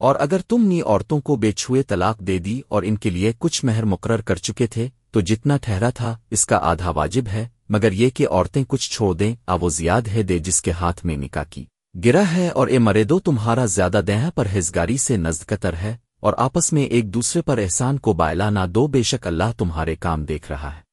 اور اگر تم نے عورتوں کو بے چھوئے طلاق دے دی اور ان کے لیے کچھ مہر مقرر کر چکے تھے، تو جتنا ٹھہرا تھا، اس کا آدھا واجب ہے، مگر یہ کہ عورتیں کچھ چھوڑ دیں، آ وہ زیاد ہے دے جس کے ہاتھ میں نکاح کی۔ گرا ہے اور اے مرے دو، تمہارا زیادہ دہ پر ہزگاری سے نزد قطر ہے، اور آپس میں ایک دوسرے پر احسان کو بائلا نہ دو، بے شک اللہ تمہارے کام دیکھ رہا ہے۔